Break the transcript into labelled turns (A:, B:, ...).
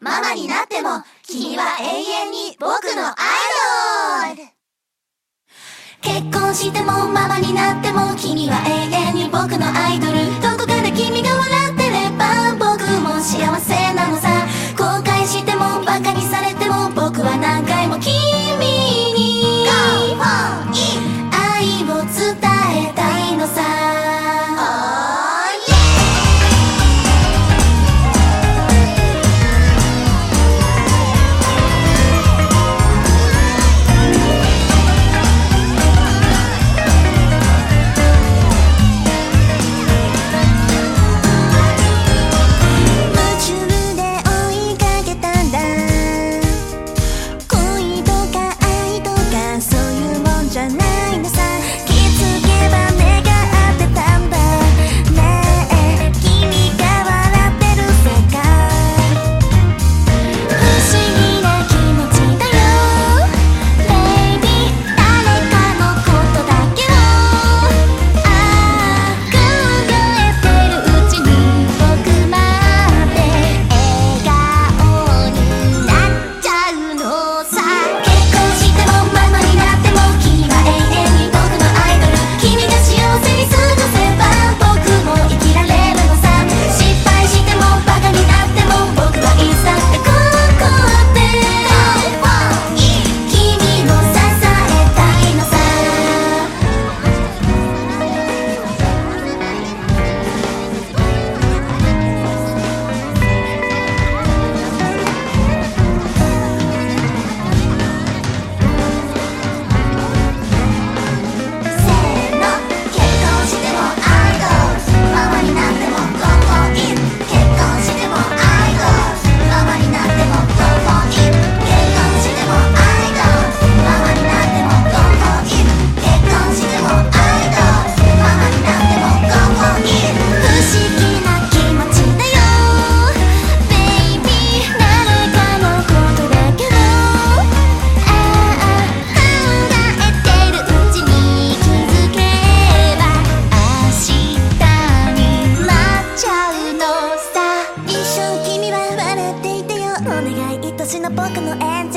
A: ママになっても、君は永遠に僕のアイドル。結婚してもママになっても君は永遠に僕のアイドル。昔の僕の演